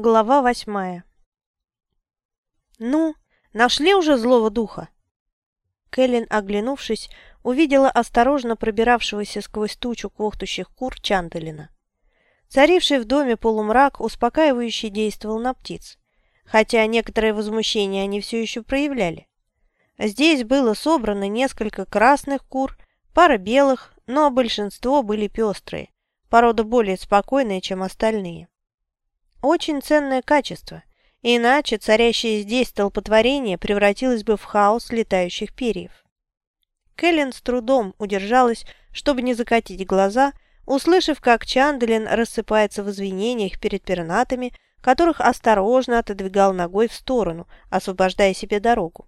Глава восьмая «Ну, нашли уже злого духа?» Кэлен, оглянувшись, увидела осторожно пробиравшегося сквозь тучу квохтущих кур Чанделина. Царивший в доме полумрак успокаивающе действовал на птиц, хотя некоторое возмущение они все еще проявляли. Здесь было собрано несколько красных кур, пара белых, но большинство были пестрые, порода более спокойная, чем остальные. Очень ценное качество, иначе царящее здесь столпотворение превратилось бы в хаос летающих перьев. Кэлен с трудом удержалась, чтобы не закатить глаза, услышав, как Чанделин рассыпается в извинениях перед пернатами, которых осторожно отодвигал ногой в сторону, освобождая себе дорогу.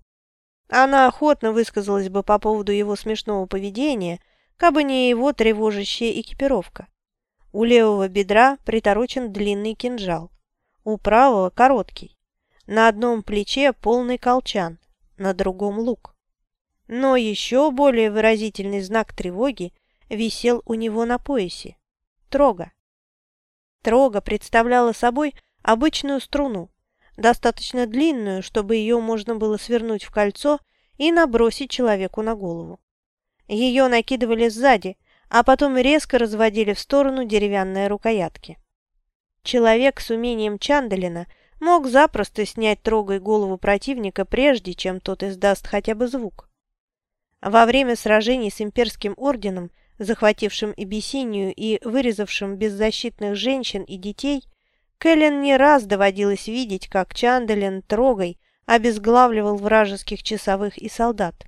Она охотно высказалась бы по поводу его смешного поведения, кабы не его тревожащая экипировка. У левого бедра приторочен длинный кинжал, у правого – короткий. На одном плече полный колчан, на другом – лук. Но еще более выразительный знак тревоги висел у него на поясе – трога. Трога представляла собой обычную струну, достаточно длинную, чтобы ее можно было свернуть в кольцо и набросить человеку на голову. Ее накидывали сзади – а потом резко разводили в сторону деревянные рукоятки. Человек с умением Чандалина мог запросто снять трогой голову противника, прежде чем тот издаст хотя бы звук. Во время сражений с имперским орденом, захватившим Эбиссинию и вырезавшим беззащитных женщин и детей, Кэлен не раз доводилось видеть, как Чандалин трогой обезглавливал вражеских часовых и солдат.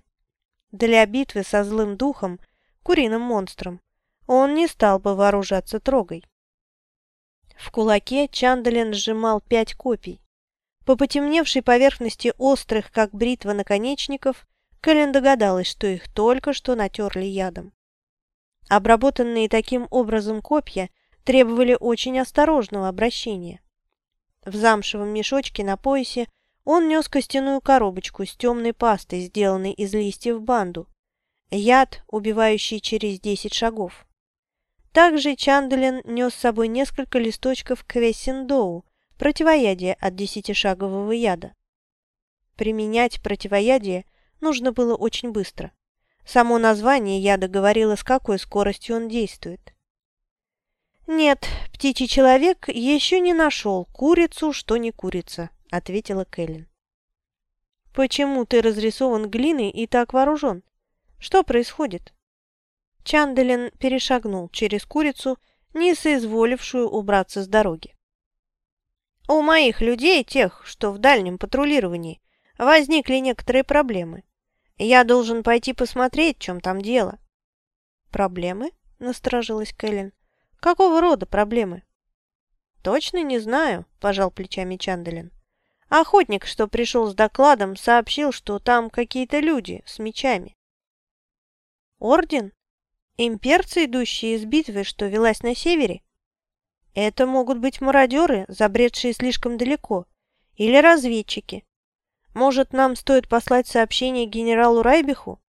Для битвы со злым духом – куриным монстром, он не стал бы вооружаться трогой. В кулаке Чандалин сжимал пять копий. По потемневшей поверхности острых, как бритва наконечников, Кэлен догадалась, что их только что натерли ядом. Обработанные таким образом копья требовали очень осторожного обращения. В замшевом мешочке на поясе он нес костяную коробочку с темной пастой, сделанной из листьев банду, Яд, убивающий через десять шагов. Также Чанделин нес с собой несколько листочков квессиндоу, противоядия от десятишагового яда. Применять противоядие нужно было очень быстро. Само название яда говорило, с какой скоростью он действует. «Нет, птичий человек еще не нашел курицу, что не курица», — ответила Кэлен. «Почему ты разрисован глиной и так вооружен?» Что происходит?» Чанделин перешагнул через курицу, не соизволившую убраться с дороги. «У моих людей, тех, что в дальнем патрулировании, возникли некоторые проблемы. Я должен пойти посмотреть, в чем там дело». «Проблемы?» – насторожилась Кэлен. «Какого рода проблемы?» «Точно не знаю», – пожал плечами Чанделин. «Охотник, что пришел с докладом, сообщил, что там какие-то люди с мечами. Орден? Имперцы, идущие из битвы, что велась на севере? Это могут быть мародеры, забредшие слишком далеко, или разведчики. Может, нам стоит послать сообщение генералу Райбиху?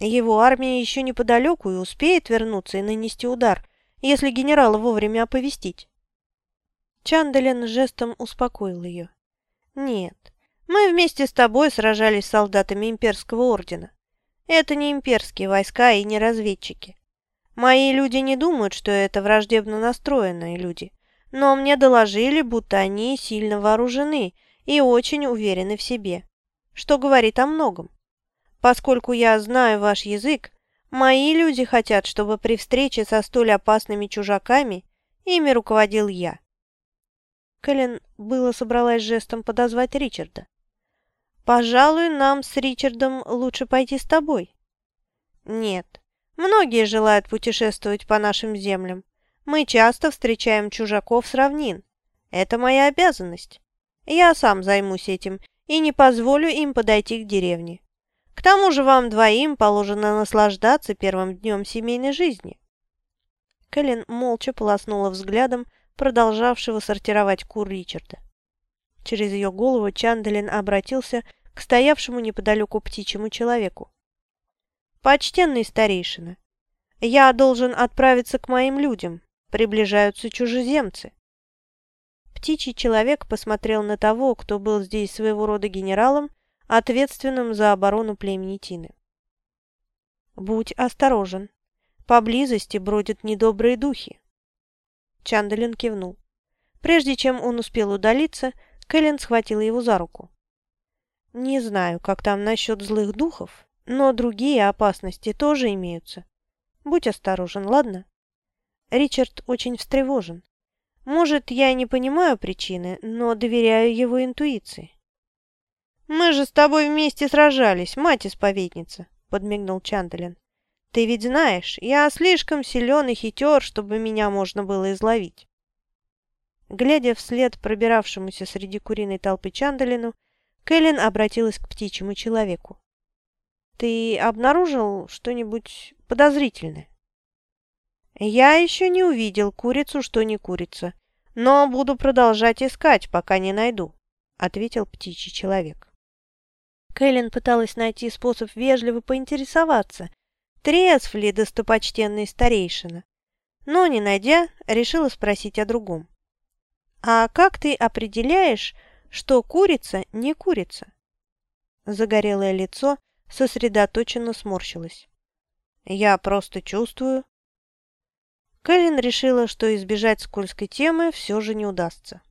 Его армия еще неподалеку и успеет вернуться и нанести удар, если генерала вовремя оповестить. Чандален жестом успокоил ее. «Нет, мы вместе с тобой сражались с солдатами имперского ордена. Это не имперские войска и не разведчики. Мои люди не думают, что это враждебно настроенные люди, но мне доложили, будто они сильно вооружены и очень уверены в себе, что говорит о многом. Поскольку я знаю ваш язык, мои люди хотят, чтобы при встрече со столь опасными чужаками ими руководил я. Кэлен было собралась жестом подозвать Ричарда. Пожалуй, нам с Ричардом лучше пойти с тобой. Нет, многие желают путешествовать по нашим землям. Мы часто встречаем чужаков с равнин. Это моя обязанность. Я сам займусь этим и не позволю им подойти к деревне. К тому же вам двоим положено наслаждаться первым днем семейной жизни. Кэлен молча полоснула взглядом продолжавшего сортировать кур Ричарда. Через ее голову Чанделин обратился к стоявшему неподалеку птичьему человеку. «Почтенный старейшина, я должен отправиться к моим людям. Приближаются чужеземцы». птичий человек посмотрел на того, кто был здесь своего рода генералом, ответственным за оборону племени Тины. «Будь осторожен. Поблизости бродят недобрые духи». Чандалин кивнул. Прежде чем он успел удалиться, Кэлен схватила его за руку. «Не знаю, как там насчет злых духов, но другие опасности тоже имеются. Будь осторожен, ладно?» Ричард очень встревожен. Может, я не понимаю причины, но доверяю его интуиции. «Мы же с тобой вместе сражались, мать-исповедница», — подмигнул Чандалин. «Ты ведь знаешь, я слишком силен и хитер, чтобы меня можно было изловить». Глядя вслед пробиравшемуся среди куриной толпы Чандалину, Кэлен обратилась к птичьему человеку. «Ты обнаружил что-нибудь подозрительное?» «Я еще не увидел курицу, что не курица, но буду продолжать искать, пока не найду», — ответил птичий человек. Кэлен пыталась найти способ вежливо поинтересоваться, трезв ли достопочтенный старейшина, но, не найдя, решила спросить о другом. «А как ты определяешь, что курица не курица?» Загорелое лицо сосредоточенно сморщилось. «Я просто чувствую», Кэлен решила, что избежать скользкой темы все же не удастся.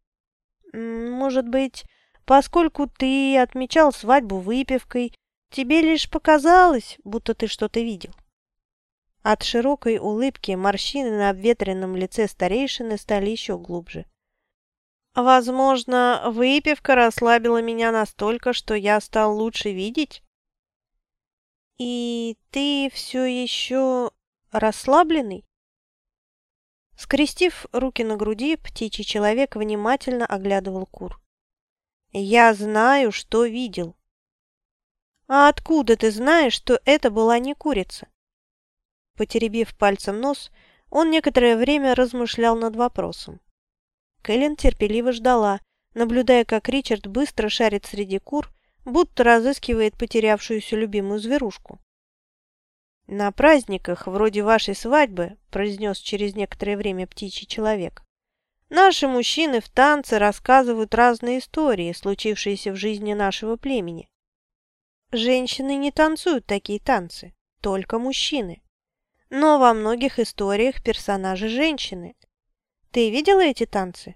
«Может быть, поскольку ты отмечал свадьбу выпивкой, тебе лишь показалось, будто ты что-то видел?» От широкой улыбки морщины на обветренном лице старейшины стали еще глубже. «Возможно, выпивка расслабила меня настолько, что я стал лучше видеть?» «И ты все еще расслабленный?» Скрестив руки на груди, птичий человек внимательно оглядывал кур. «Я знаю, что видел». «А откуда ты знаешь, что это была не курица?» Потеребив пальцем нос, он некоторое время размышлял над вопросом. Кэлен терпеливо ждала, наблюдая, как Ричард быстро шарит среди кур, будто разыскивает потерявшуюся любимую зверушку. «На праздниках, вроде вашей свадьбы», – произнес через некоторое время птичий человек, «наши мужчины в танце рассказывают разные истории, случившиеся в жизни нашего племени. Женщины не танцуют такие танцы, только мужчины. Но во многих историях персонажи женщины. Ты видела эти танцы?»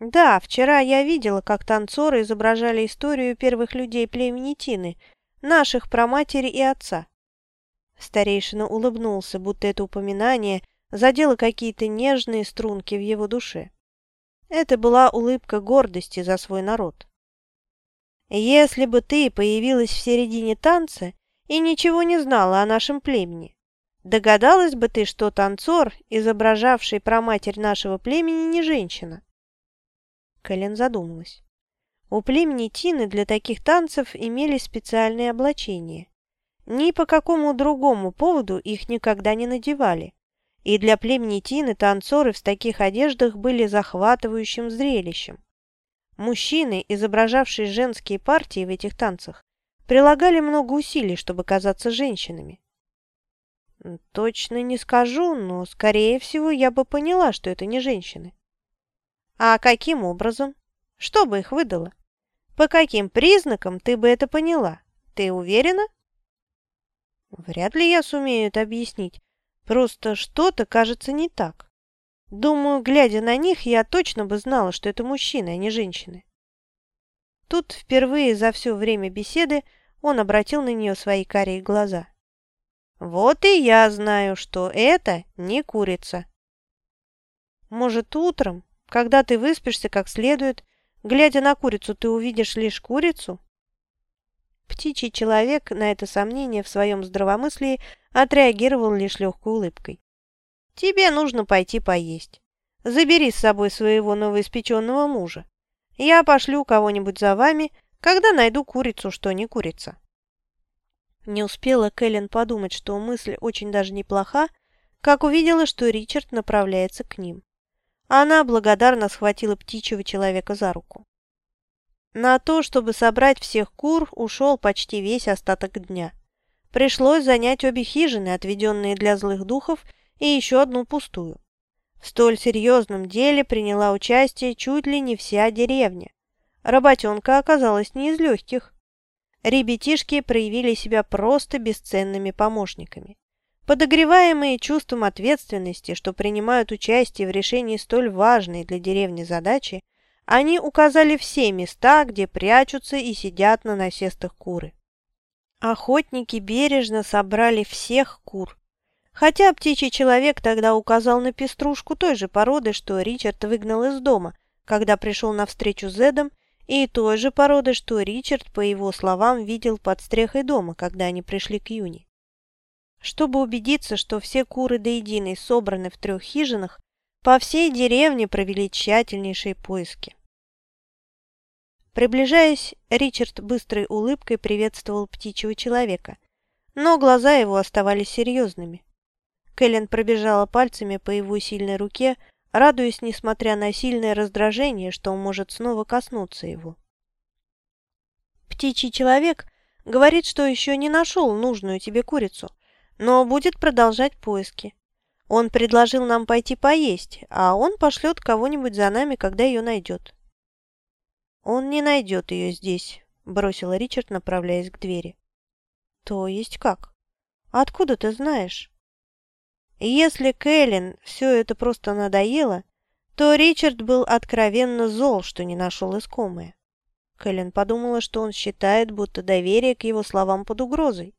«Да, вчера я видела, как танцоры изображали историю первых людей племени Тины, наших праматери и отца. Старейшина улыбнулся, будто это упоминание задело какие-то нежные струнки в его душе. Это была улыбка гордости за свой народ. «Если бы ты появилась в середине танца и ничего не знала о нашем племени, догадалась бы ты, что танцор, изображавший праматерь нашего племени, не женщина?» Кэлен задумалась. У племени Тины для таких танцев имелись специальные облачения. Ни по какому другому поводу их никогда не надевали. И для племени Тины танцоры в таких одеждах были захватывающим зрелищем. Мужчины, изображавшие женские партии в этих танцах, прилагали много усилий, чтобы казаться женщинами. Точно не скажу, но, скорее всего, я бы поняла, что это не женщины. А каким образом? Что бы их выдало? По каким признакам ты бы это поняла? Ты уверена? Вряд ли я сумею это объяснить. Просто что-то кажется не так. Думаю, глядя на них, я точно бы знала, что это мужчины, а не женщины. Тут впервые за все время беседы он обратил на нее свои карие глаза. «Вот и я знаю, что это не курица». «Может, утром, когда ты выспишься как следует, глядя на курицу, ты увидишь лишь курицу?» Птичий человек на это сомнение в своем здравомыслии отреагировал лишь легкой улыбкой. «Тебе нужно пойти поесть. Забери с собой своего новоиспеченного мужа. Я пошлю кого-нибудь за вами, когда найду курицу, что не курица». Не успела Кэлен подумать, что мысль очень даже неплоха, как увидела, что Ричард направляется к ним. Она благодарно схватила птичьего человека за руку. На то, чтобы собрать всех кур, ушел почти весь остаток дня. Пришлось занять обе хижины, отведенные для злых духов, и еще одну пустую. В столь серьезном деле приняла участие чуть ли не вся деревня. Работенка оказалась не из легких. Ребятишки проявили себя просто бесценными помощниками. Подогреваемые чувством ответственности, что принимают участие в решении столь важной для деревни задачи, они указали все места, где прячутся и сидят на насестах куры. Охотники бережно собрали всех кур, хотя птичий человек тогда указал на пеструшку той же породы, что Ричард выгнал из дома, когда пришел на встречу с Зедом и той же породы, что Ричард, по его словам, видел под стрехой дома, когда они пришли к Юни. Чтобы убедиться, что все куры до единой собраны в трех хижинах, по всей деревне провели тщательнейшие поиски. Приближаясь, Ричард быстрой улыбкой приветствовал птичьего человека, но глаза его оставались серьезными. Кэлен пробежала пальцами по его сильной руке, радуясь, несмотря на сильное раздражение, что он может снова коснуться его. «Птичий человек говорит, что еще не нашел нужную тебе курицу, но будет продолжать поиски. Он предложил нам пойти поесть, а он пошлет кого-нибудь за нами, когда ее найдет». «Он не найдет ее здесь», – бросил Ричард, направляясь к двери. «То есть как? Откуда ты знаешь?» Если Кэлен все это просто надоело, то Ричард был откровенно зол, что не нашел искомое. Кэлен подумала, что он считает, будто доверие к его словам под угрозой.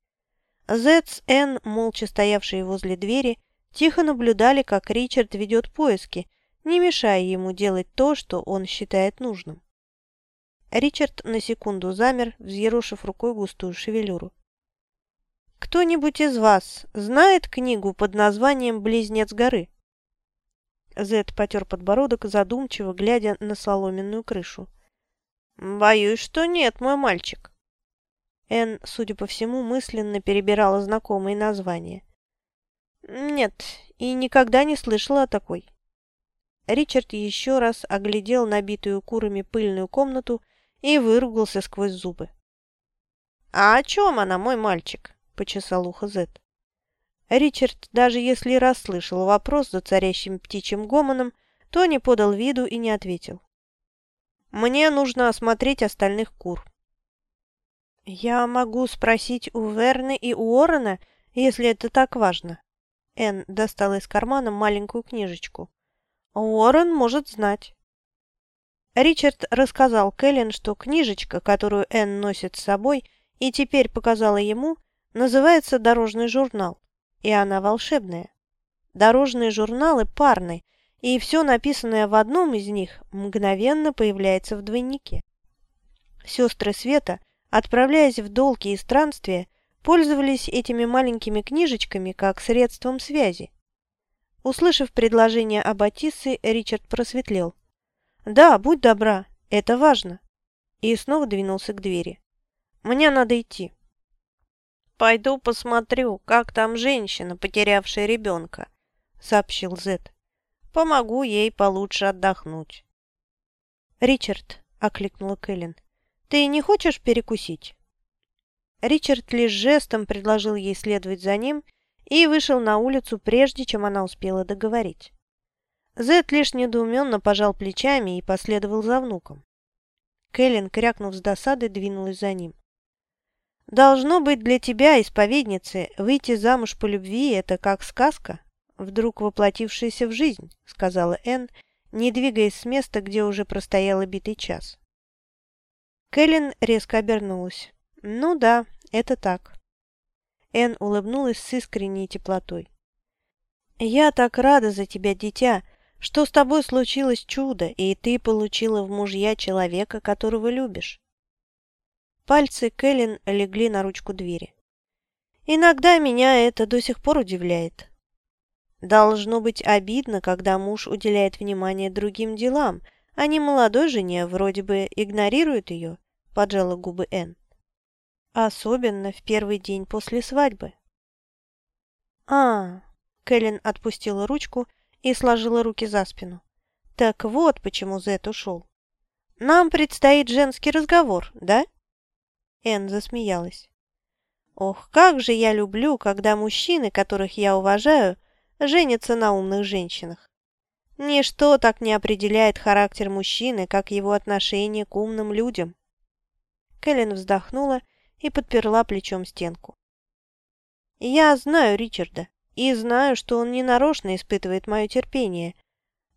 Зет с Энн, молча стоявшие возле двери, тихо наблюдали, как Ричард ведет поиски, не мешая ему делать то, что он считает нужным. Ричард на секунду замер, взъерошив рукой густую шевелюру. Кто-нибудь из вас знает книгу под названием «Близнец горы»?» Зед потер подбородок, задумчиво глядя на соломенную крышу. «Боюсь, что нет, мой мальчик». Энн, судя по всему, мысленно перебирала знакомые названия. «Нет, и никогда не слышала о такой». Ричард еще раз оглядел набитую курами пыльную комнату и выругался сквозь зубы. «А о чем она, мой мальчик?» Почесал ухо Зет. Ричард, даже если расслышал вопрос за царящим птичьим гомоном, то не подал виду и не ответил. «Мне нужно осмотреть остальных кур». «Я могу спросить у Верны и у Орена, если это так важно». Энн достала из кармана маленькую книжечку. «Уоррен может знать». Ричард рассказал Кэлен, что книжечка, которую Энн носит с собой, и теперь показала ему, Называется «Дорожный журнал», и она волшебная. Дорожные журналы парны, и все написанное в одном из них мгновенно появляется в двойнике. Сестры Света, отправляясь в долгие странствия, пользовались этими маленькими книжечками как средством связи. Услышав предложение об Атиссе, Ричард просветлел. «Да, будь добра, это важно». И снова двинулся к двери. «Мне надо идти». «Пойду посмотрю, как там женщина, потерявшая ребенка», — сообщил Зет. «Помогу ей получше отдохнуть». «Ричард», — окликнула Кэлен, — «ты не хочешь перекусить?» Ричард лишь жестом предложил ей следовать за ним и вышел на улицу, прежде чем она успела договорить. Зет лишь недоуменно пожал плечами и последовал за внуком. Кэлен, крякнув с досады, двинулась за ним. Должно быть для тебя, исповедницы, выйти замуж по любви – это как сказка, вдруг воплотившаяся в жизнь, сказала Энн, не двигаясь с места, где уже простояла битый час. Кэлен резко обернулась. «Ну да, это так». Энн улыбнулась с искренней теплотой. «Я так рада за тебя, дитя, что с тобой случилось чудо, и ты получила в мужья человека, которого любишь. Пальцы Кэлен легли на ручку двери. Иногда меня это до сих пор удивляет. Должно быть обидно, когда муж уделяет внимание другим делам, а не молодой жене вроде бы игнорирует ее, поджала губы Энн. Особенно в первый день после свадьбы. А, Кэлен отпустила ручку и сложила руки за спину. Так вот почему Зет ушел. Нам предстоит женский разговор, да? Энн засмеялась. «Ох, как же я люблю, когда мужчины, которых я уважаю, женятся на умных женщинах. Ничто так не определяет характер мужчины, как его отношение к умным людям. Кэлен вздохнула и подперла плечом стенку. «Я знаю Ричарда и знаю, что он ненарочно испытывает мое терпение.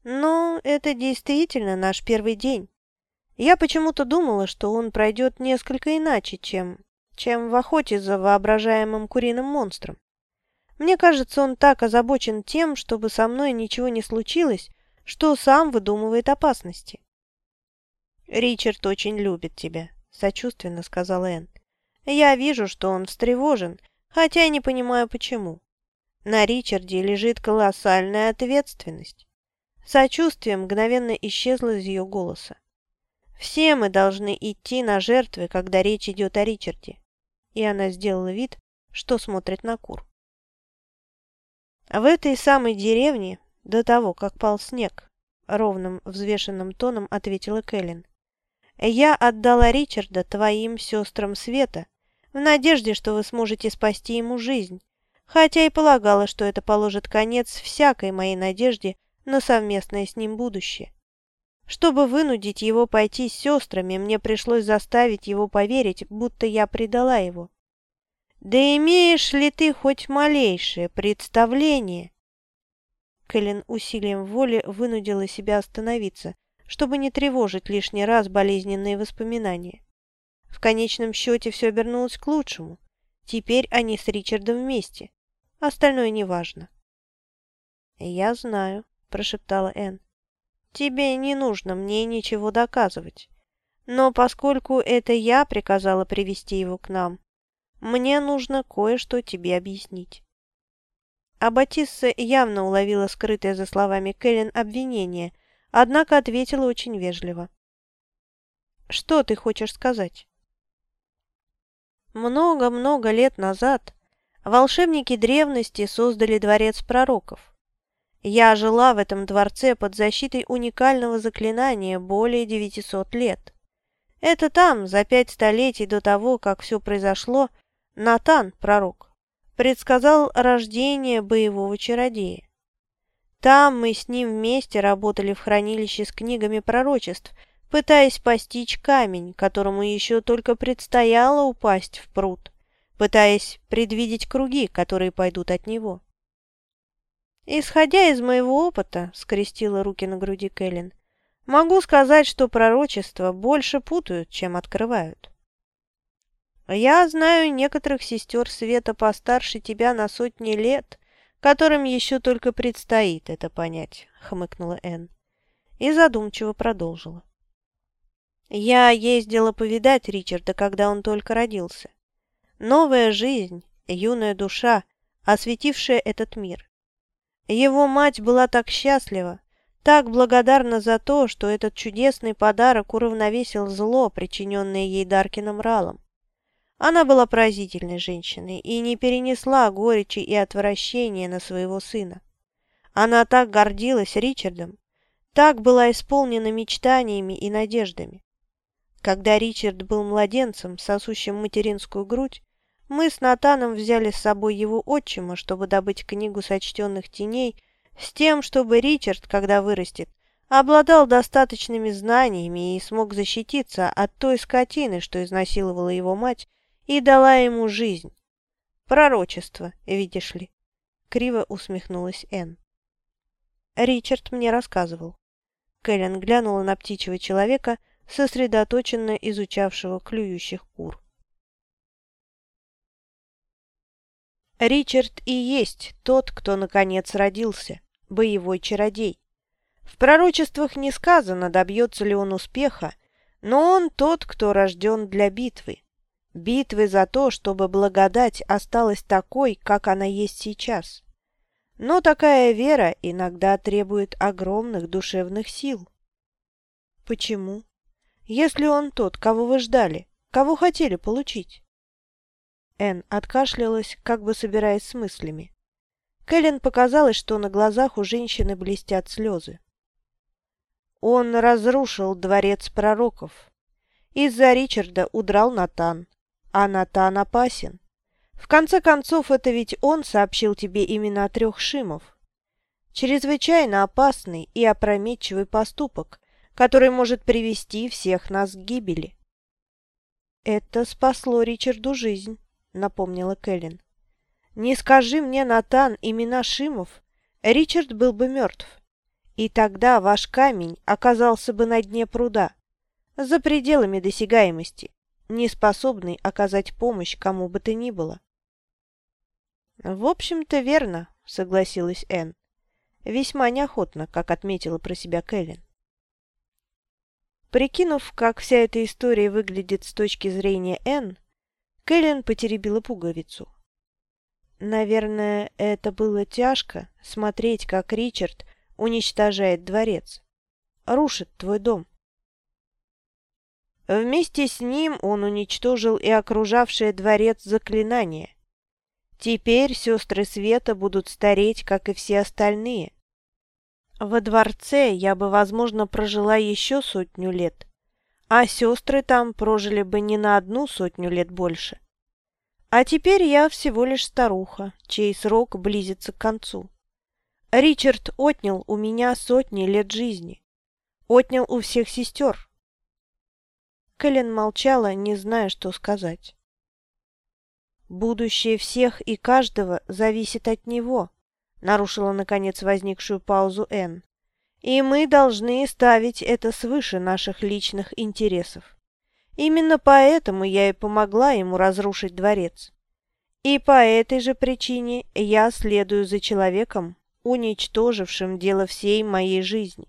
Но это действительно наш первый день. Я почему-то думала, что он пройдет несколько иначе, чем, чем в охоте за воображаемым куриным монстром. Мне кажется, он так озабочен тем, чтобы со мной ничего не случилось, что сам выдумывает опасности. «Ричард очень любит тебя», — сочувственно сказал Энн. «Я вижу, что он встревожен, хотя и не понимаю, почему. На Ричарде лежит колоссальная ответственность». Сочувствие мгновенно исчезло из ее голоса. «Все мы должны идти на жертвы, когда речь идет о Ричарде». И она сделала вид, что смотрит на кур. В этой самой деревне, до того, как пал снег, ровным взвешенным тоном ответила Кэлен. Я отдала Ричарда твоим сестрам Света, в надежде, что вы сможете спасти ему жизнь, хотя и полагала, что это положит конец всякой моей надежде на совместное с ним будущее. Чтобы вынудить его пойти с сестрами, мне пришлось заставить его поверить, будто я предала его. Да имеешь ли ты хоть малейшее представление?» Кэлен усилием воли вынудила себя остановиться, чтобы не тревожить лишний раз болезненные воспоминания. В конечном счете все обернулось к лучшему. Теперь они с Ричардом вместе. Остальное неважно. «Я знаю», – прошептала Энн. «Тебе не нужно мне ничего доказывать. Но поскольку это я приказала привести его к нам, мне нужно кое-что тебе объяснить». А Батисса явно уловила скрытое за словами Кэлен обвинение, однако ответила очень вежливо. «Что ты хочешь сказать?» Много-много лет назад волшебники древности создали дворец пророков. Я жила в этом дворце под защитой уникального заклинания более 900 лет. Это там, за пять столетий до того, как все произошло, Натан, пророк, предсказал рождение боевого чародея. Там мы с ним вместе работали в хранилище с книгами пророчеств, пытаясь постичь камень, которому еще только предстояло упасть в пруд, пытаясь предвидеть круги, которые пойдут от него. «Исходя из моего опыта», — скрестила руки на груди Кэлен, — «могу сказать, что пророчества больше путают, чем открывают». Я знаю некоторых сестер Света постарше тебя на сотни лет, которым еще только предстоит это понять», — хмыкнула Энн. И задумчиво продолжила. «Я ездила повидать Ричарда, когда он только родился. Новая жизнь, юная душа, осветившая этот мир. Его мать была так счастлива, так благодарна за то, что этот чудесный подарок уравновесил зло, причиненное ей Даркином Ралом. Она была поразительной женщиной и не перенесла горечи и отвращения на своего сына. Она так гордилась Ричардом, так была исполнена мечтаниями и надеждами. Когда Ричард был младенцем, сосущим материнскую грудь, мы с Натаном взяли с собой его отчима, чтобы добыть книгу сочтенных теней, с тем, чтобы Ричард, когда вырастет, обладал достаточными знаниями и смог защититься от той скотины, что изнасиловала его мать и дала ему жизнь. Пророчество, видишь ли. Криво усмехнулась Энн. Ричард мне рассказывал. Кэлен глянула на птичьего человека, сосредоточенно изучавшего клюющих кур. Ричард и есть тот, кто наконец родился, боевой чародей. В пророчествах не сказано, добьется ли он успеха, но он тот, кто рожден для битвы. Битвы за то, чтобы благодать осталась такой, как она есть сейчас. Но такая вера иногда требует огромных душевных сил. Почему? Если он тот, кого вы ждали, кого хотели получить? Эн откашлялась, как бы собираясь с мыслями. Кэлен показалось, что на глазах у женщины блестят слезы. Он разрушил дворец пророков. Из-за Ричарда удрал Натан а Натан опасен. В конце концов, это ведь он сообщил тебе именно о трех Шимов. Чрезвычайно опасный и опрометчивый поступок, который может привести всех нас к гибели. «Это спасло Ричарду жизнь», — напомнила Кэлен. «Не скажи мне, Натан, имена Шимов, Ричард был бы мертв. И тогда ваш камень оказался бы на дне пруда, за пределами досягаемости, не способный оказать помощь кому бы то ни было». «В общем-то, верно», — согласилась Энн. Весьма неохотно, как отметила про себя Кэлен. Прикинув, как вся эта история выглядит с точки зрения Энн, Кэлен потеребила пуговицу. Наверное, это было тяжко смотреть, как Ричард уничтожает дворец, рушит твой дом. Вместе с ним он уничтожил и окружавшее дворец заклинание, Теперь сестры Света будут стареть, как и все остальные. Во дворце я бы, возможно, прожила еще сотню лет, а сестры там прожили бы не на одну сотню лет больше. А теперь я всего лишь старуха, чей срок близится к концу. Ричард отнял у меня сотни лет жизни. Отнял у всех сестер. Кэлен молчала, не зная, что сказать. Будущее всех и каждого зависит от него, нарушила наконец возникшую паузу Н. И мы должны ставить это свыше наших личных интересов. Именно поэтому я и помогла ему разрушить дворец. И по этой же причине я следую за человеком, уничтожившим дело всей моей жизни.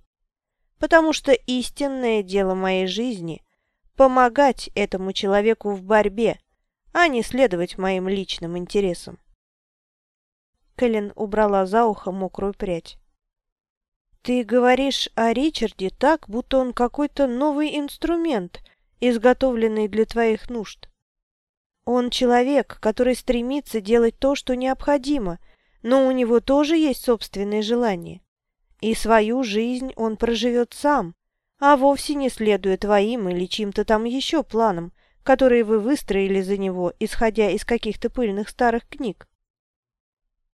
Потому что истинное дело моей жизни – помогать этому человеку в борьбе, а не следовать моим личным интересам. Кэлен убрала за ухо мокрую прядь. «Ты говоришь о Ричарде так, будто он какой-то новый инструмент, изготовленный для твоих нужд. Он человек, который стремится делать то, что необходимо, но у него тоже есть собственные желания. И свою жизнь он проживет сам, а вовсе не следуя твоим или чьим-то там еще планам, которые вы выстроили за него, исходя из каких-то пыльных старых книг.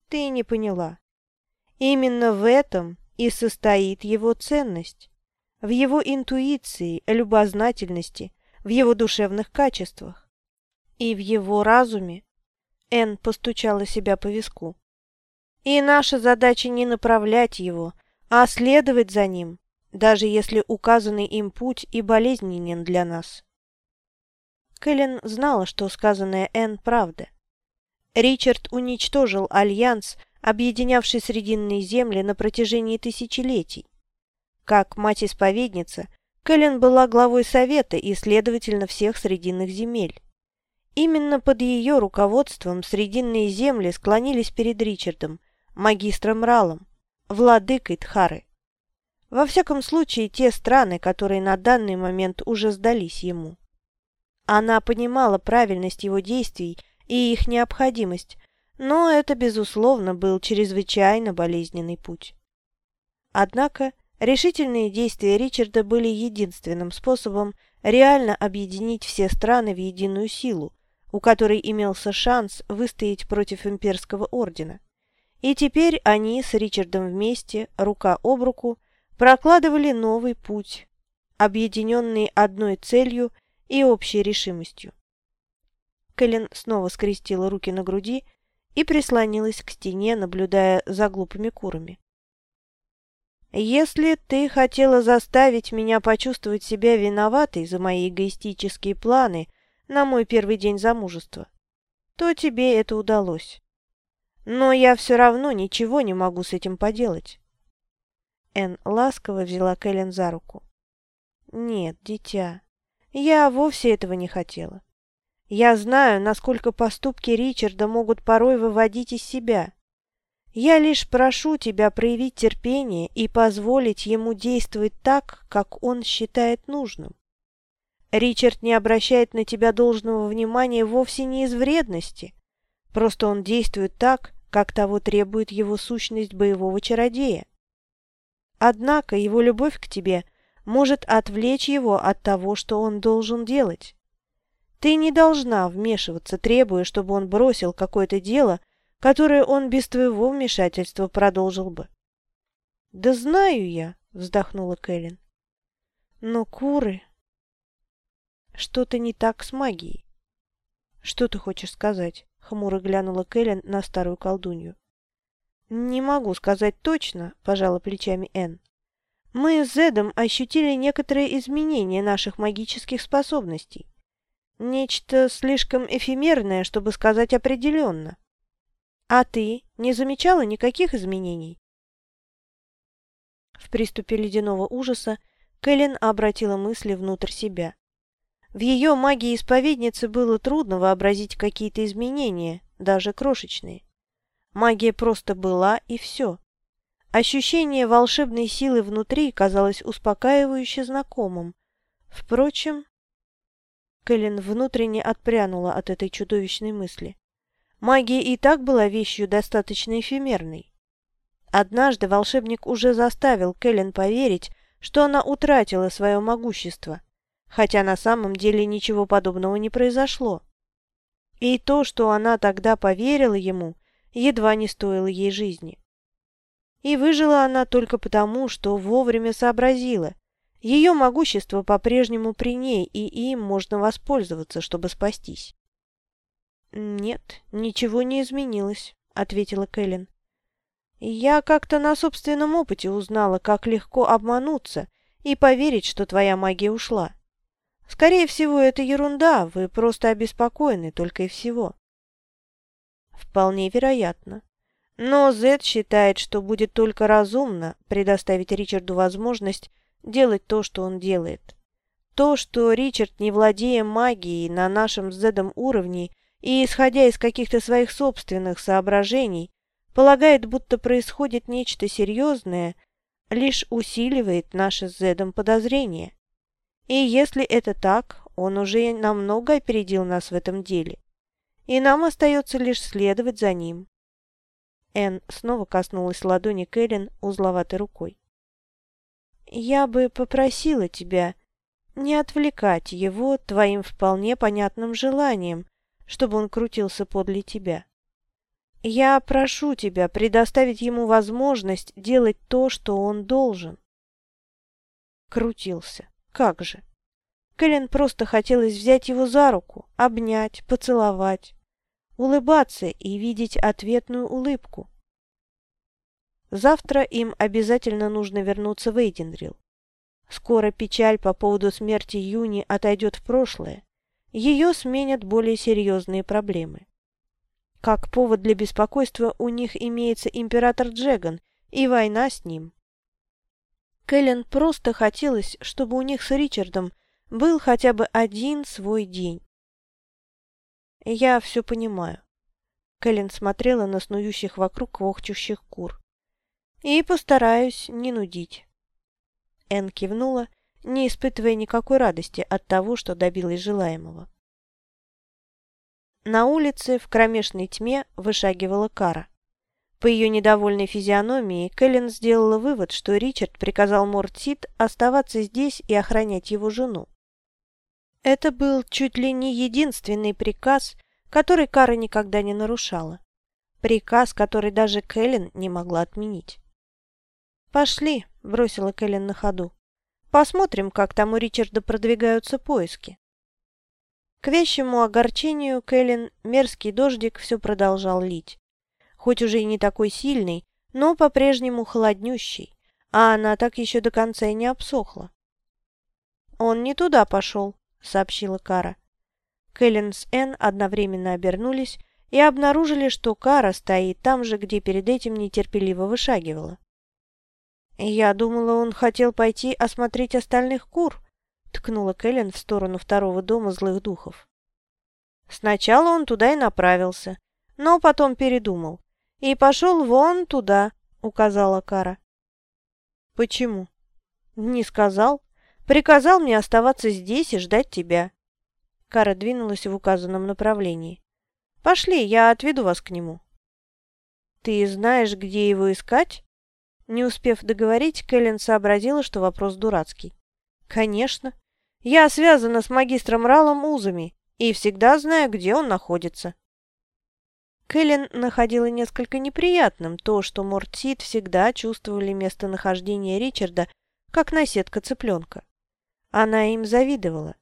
Ты не поняла. Именно в этом и состоит его ценность. В его интуиции, любознательности, в его душевных качествах. И в его разуме. Эн постучала себя по виску. И наша задача не направлять его, а следовать за ним, даже если указанный им путь и болезненен для нас. Кэлен знала, что сказанное Энн правда. Ричард уничтожил альянс, объединявший Срединные земли на протяжении тысячелетий. Как мать-исповедница, Кэлен была главой Совета и, следовательно, всех Срединных земель. Именно под ее руководством Срединные земли склонились перед Ричардом, магистром Ралом, владыкой Тхары. Во всяком случае, те страны, которые на данный момент уже сдались ему. Она понимала правильность его действий и их необходимость, но это, безусловно, был чрезвычайно болезненный путь. Однако решительные действия Ричарда были единственным способом реально объединить все страны в единую силу, у которой имелся шанс выстоять против имперского ордена. И теперь они с Ричардом вместе, рука об руку, прокладывали новый путь, объединенный одной целью – и общей решимостью. Кэлен снова скрестила руки на груди и прислонилась к стене, наблюдая за глупыми курами. «Если ты хотела заставить меня почувствовать себя виноватой за мои эгоистические планы на мой первый день замужества, то тебе это удалось. Но я все равно ничего не могу с этим поделать». Эн ласково взяла Кэлен за руку. «Нет, дитя, я вовсе этого не хотела. Я знаю, насколько поступки Ричарда могут порой выводить из себя. Я лишь прошу тебя проявить терпение и позволить ему действовать так, как он считает нужным. Ричард не обращает на тебя должного внимания вовсе не из вредности. Просто он действует так, как того требует его сущность боевого чародея. Однако его любовь к тебе – может отвлечь его от того, что он должен делать. Ты не должна вмешиваться, требуя, чтобы он бросил какое-то дело, которое он без твоего вмешательства продолжил бы. «Да знаю я», — вздохнула Кэлен. «Но куры...» «Что-то не так с магией». «Что ты хочешь сказать?» — хмуро глянула Кэлен на старую колдунью. «Не могу сказать точно», — пожала плечами Энн. «Мы с Зедом ощутили некоторые изменения наших магических способностей. Нечто слишком эфемерное, чтобы сказать определенно. А ты не замечала никаких изменений?» В приступе ледяного ужаса Кэлен обратила мысли внутрь себя. В ее магии исповедницы было трудно вообразить какие-то изменения, даже крошечные. Магия просто была, и все. Ощущение волшебной силы внутри казалось успокаивающе знакомым. Впрочем, Кэлен внутренне отпрянула от этой чудовищной мысли. Магия и так была вещью достаточно эфемерной. Однажды волшебник уже заставил Кэлен поверить, что она утратила свое могущество, хотя на самом деле ничего подобного не произошло. И то, что она тогда поверила ему, едва не стоило ей жизни. И выжила она только потому, что вовремя сообразила. Ее могущество по-прежнему при ней, и им можно воспользоваться, чтобы спастись. «Нет, ничего не изменилось», — ответила Кэлен. Я как-то на собственном опыте узнала, как легко обмануться и поверить, что твоя магия ушла. Скорее всего, это ерунда, вы просто обеспокоены только и всего. Вполне вероятно. Но Зет считает, что будет только разумно предоставить Ричарду возможность делать то, что он делает. То, что Ричард, не владея магией на нашем с Зедом уровне и исходя из каких-то своих собственных соображений, полагает, будто происходит нечто серьезное, лишь усиливает наше с Зедом подозрение. И если это так, он уже намного опередил нас в этом деле. И нам остается лишь следовать за ним. Энн снова коснулась ладони Кэлен узловатой рукой. «Я бы попросила тебя не отвлекать его твоим вполне понятным желанием, чтобы он крутился подле тебя. Я прошу тебя предоставить ему возможность делать то, что он должен. Крутился. Как же? Кэлен просто хотелось взять его за руку, обнять, поцеловать, улыбаться и видеть ответную улыбку. Завтра им обязательно нужно вернуться в Эйденрил. Скоро печаль по поводу смерти Юни отойдет в прошлое. Ее сменят более серьезные проблемы. Как повод для беспокойства у них имеется император Джеган и война с ним. Кэлен просто хотелось, чтобы у них с Ричардом был хотя бы один свой день. Я все понимаю. Кэлен смотрела на снующих вокруг квохчущих кур. И постараюсь не нудить. Эн кивнула, не испытывая никакой радости от того, что добилась желаемого. На улице в кромешной тьме вышагивала Кара. По ее недовольной физиономии Кэлен сделала вывод, что Ричард приказал Мортсит оставаться здесь и охранять его жену. Это был чуть ли не единственный приказ, который Кара никогда не нарушала. Приказ, который даже Кэлен не могла отменить. «Пошли», — бросила Кэлен на ходу. «Посмотрим, как там у Ричарда продвигаются поиски». К вещему огорчению Кэлен мерзкий дождик все продолжал лить. Хоть уже и не такой сильный, но по-прежнему холоднющий, а она так еще до конца и не обсохла. «Он не туда пошел», — сообщила Кара. Кэлен с Энн одновременно обернулись и обнаружили, что Кара стоит там же, где перед этим нетерпеливо вышагивала. «Я думала, он хотел пойти осмотреть остальных кур», — ткнула Кэлен в сторону второго дома злых духов. Сначала он туда и направился, но потом передумал. «И пошел вон туда», — указала Кара. «Почему?» «Не сказал. Приказал мне оставаться здесь и ждать тебя». Кара двинулась в указанном направлении. «Пошли, я отведу вас к нему». «Ты знаешь, где его искать?» Не успев договорить, Кэлен сообразила, что вопрос дурацкий. «Конечно. Я связана с магистром Ралом узами и всегда знаю, где он находится». Кэлен находила несколько неприятным то, что Мортсид всегда чувствовали местонахождение Ричарда, как наседка цыпленка. Она им завидовала.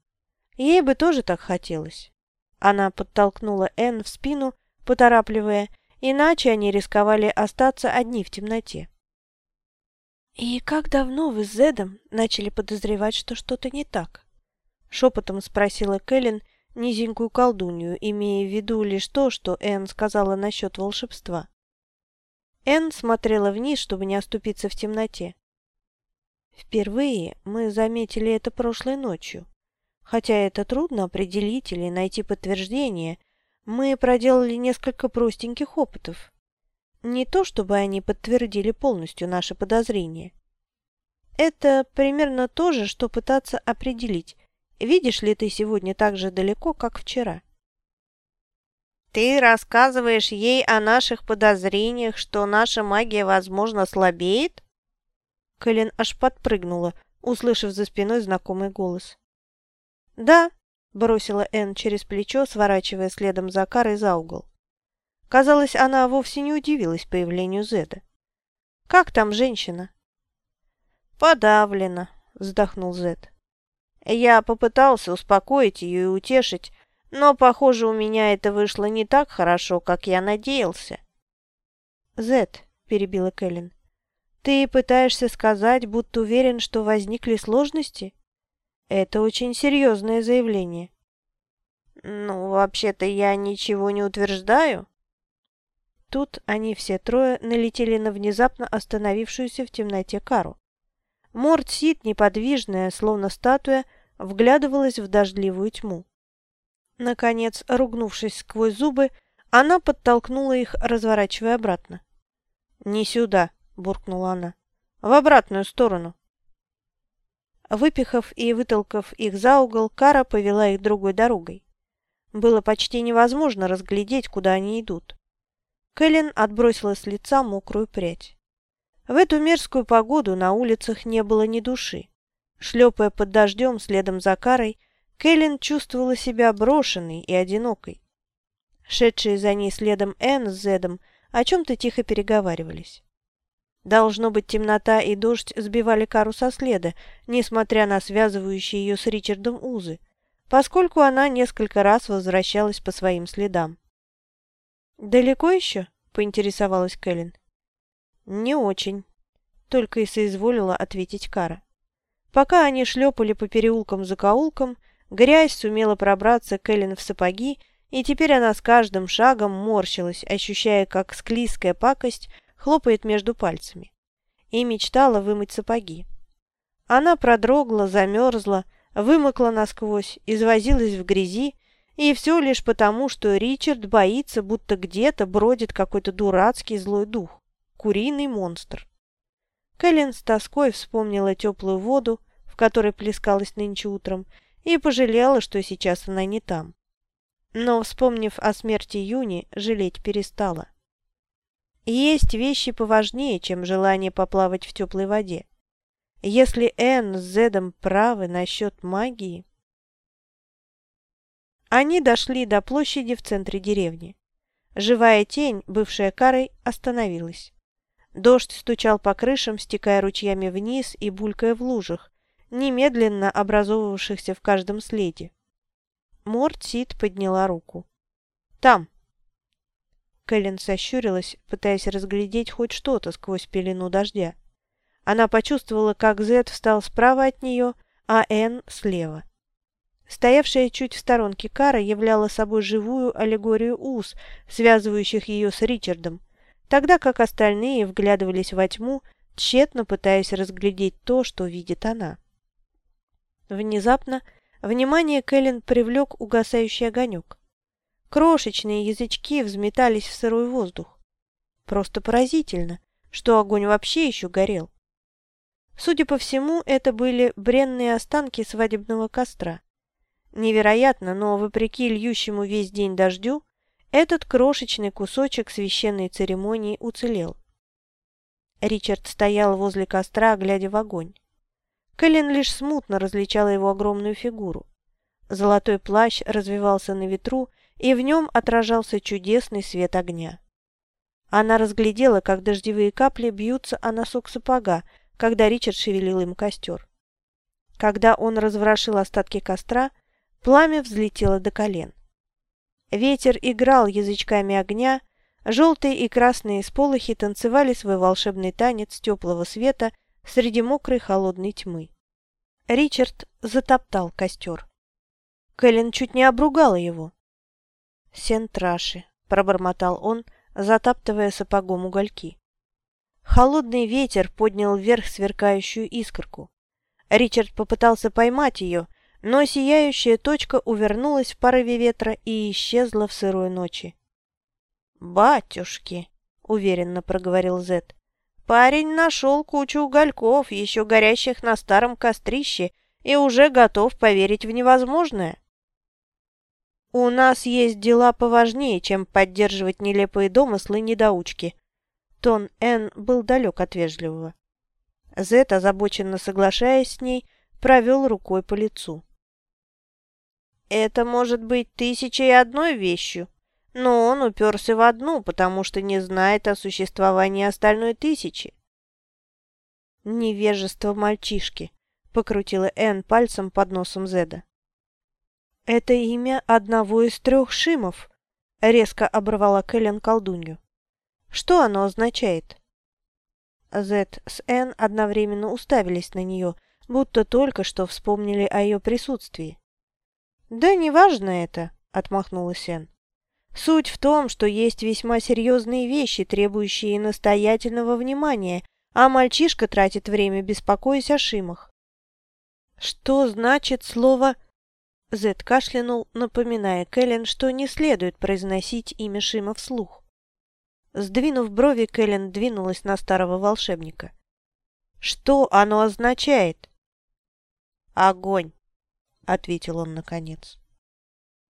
Ей бы тоже так хотелось. Она подтолкнула Энн в спину, поторапливая, иначе они рисковали остаться одни в темноте. «И как давно вы с Зедом начали подозревать, что что-то не так?» Шепотом спросила Кэлен низенькую колдунью, имея в виду лишь то, что Энн сказала насчет волшебства. Энн смотрела вниз, чтобы не оступиться в темноте. Впервые мы заметили это прошлой ночью. Хотя это трудно определить или найти подтверждение, мы проделали несколько простеньких опытов. Не то, чтобы они подтвердили полностью наши подозрения. Это примерно то же, что пытаться определить, видишь ли ты сегодня так же далеко, как вчера. Ты рассказываешь ей о наших подозрениях, что наша магия, возможно, слабеет? Кэлен аж подпрыгнула, услышав за спиной знакомый голос. «Да», – бросила Энн через плечо, сворачивая следом за Карой за угол. Казалось, она вовсе не удивилась появлению Зеда. «Как там женщина?» «Подавлена», – вздохнул Зед. «Я попытался успокоить ее и утешить, но, похоже, у меня это вышло не так хорошо, как я надеялся». «Зед», – перебила Кэлен, – «ты пытаешься сказать, будто уверен, что возникли сложности?» Это очень серьезное заявление. Ну, вообще-то я ничего не утверждаю. Тут они все трое налетели на внезапно остановившуюся в темноте кару. Морд Сид, неподвижная, словно статуя, вглядывалась в дождливую тьму. Наконец, ругнувшись сквозь зубы, она подтолкнула их, разворачивая обратно. «Не сюда!» – буркнула она. «В обратную сторону!» Выпихав и вытолкав их за угол, Кара повела их другой дорогой. Было почти невозможно разглядеть, куда они идут. Кэлен отбросила с лица мокрую прядь. В эту мерзкую погоду на улицах не было ни души. Шлепая под дождем следом за Карой, Кэлен чувствовала себя брошенной и одинокой. Шедшие за ней следом Энн с Зедом о чем-то тихо переговаривались. Должно быть, темнота и дождь сбивали Кару со следа, несмотря на связывающие ее с Ричардом узы, поскольку она несколько раз возвращалась по своим следам. «Далеко еще?» – поинтересовалась Кэлен. «Не очень», – только и соизволила ответить Кара. Пока они шлепали по переулкам-закоулкам, грязь сумела пробраться Кэлен в сапоги, и теперь она с каждым шагом морщилась, ощущая, как склизкая пакость – хлопает между пальцами. И мечтала вымыть сапоги. Она продрогла, замерзла, вымокла насквозь, извозилась в грязи, и все лишь потому, что Ричард боится, будто где-то бродит какой-то дурацкий злой дух, куриный монстр. Кэлен с тоской вспомнила теплую воду, в которой плескалась нынче утром, и пожалела, что сейчас она не там. Но, вспомнив о смерти Юни, жалеть перестала. Есть вещи поважнее, чем желание поплавать в теплой воде. Если Энн с Зедом правы насчет магии... Они дошли до площади в центре деревни. Живая тень, бывшая карой, остановилась. Дождь стучал по крышам, стекая ручьями вниз и булькая в лужах, немедленно образовывавшихся в каждом следе. Морт Сид подняла руку. «Там!» Кэлен сощурилась, пытаясь разглядеть хоть что-то сквозь пелену дождя. Она почувствовала, как Зет встал справа от нее, а Энн слева. Стоявшая чуть в сторонке Кара являла собой живую аллегорию уз, связывающих ее с Ричардом, тогда как остальные вглядывались во тьму, тщетно пытаясь разглядеть то, что видит она. Внезапно внимание Кэлен привлек угасающий огонек. Крошечные язычки взметались в сырой воздух. Просто поразительно, что огонь вообще еще горел. Судя по всему, это были бренные останки свадебного костра. Невероятно, но вопреки льющему весь день дождю, этот крошечный кусочек священной церемонии уцелел. Ричард стоял возле костра, глядя в огонь. Кэлен лишь смутно различала его огромную фигуру. Золотой плащ развивался на ветру, и в нем отражался чудесный свет огня. Она разглядела, как дождевые капли бьются о носок сапога, когда Ричард шевелил им костер. Когда он разворошил остатки костра, пламя взлетело до колен. Ветер играл язычками огня, желтые и красные сполохи танцевали свой волшебный танец теплого света среди мокрой холодной тьмы. Ричард затоптал костер. Кэлен чуть не обругала его. «Сентраши», — пробормотал он, затаптывая сапогом угольки. Холодный ветер поднял вверх сверкающую искорку. Ричард попытался поймать ее, но сияющая точка увернулась в порыве ветра и исчезла в сырой ночи. «Батюшки!» — уверенно проговорил Зет. «Парень нашел кучу угольков, еще горящих на старом кострище, и уже готов поверить в невозможное». «У нас есть дела поважнее, чем поддерживать нелепые домыслы недоучки». Тон Н был далек от вежливого. Зет, озабоченно соглашаясь с ней, провел рукой по лицу. «Это может быть тысячей одной вещью, но он уперся в одну, потому что не знает о существовании остальной тысячи». «Невежество мальчишки», — покрутила Энн пальцем под носом Зеда. «Это имя одного из трех шимов», — резко оборвала Кэлен колдунью. «Что оно означает?» Зед с Энн одновременно уставились на нее, будто только что вспомнили о ее присутствии. «Да неважно это», — отмахнулась Энн. «Суть в том, что есть весьма серьезные вещи, требующие настоятельного внимания, а мальчишка тратит время, беспокоясь о шимах». «Что значит слово Зет кашлянул, напоминая Кэлен, что не следует произносить имя Шима вслух. Сдвинув брови, Кэлен двинулась на старого волшебника. «Что оно означает?» «Огонь», — ответил он наконец.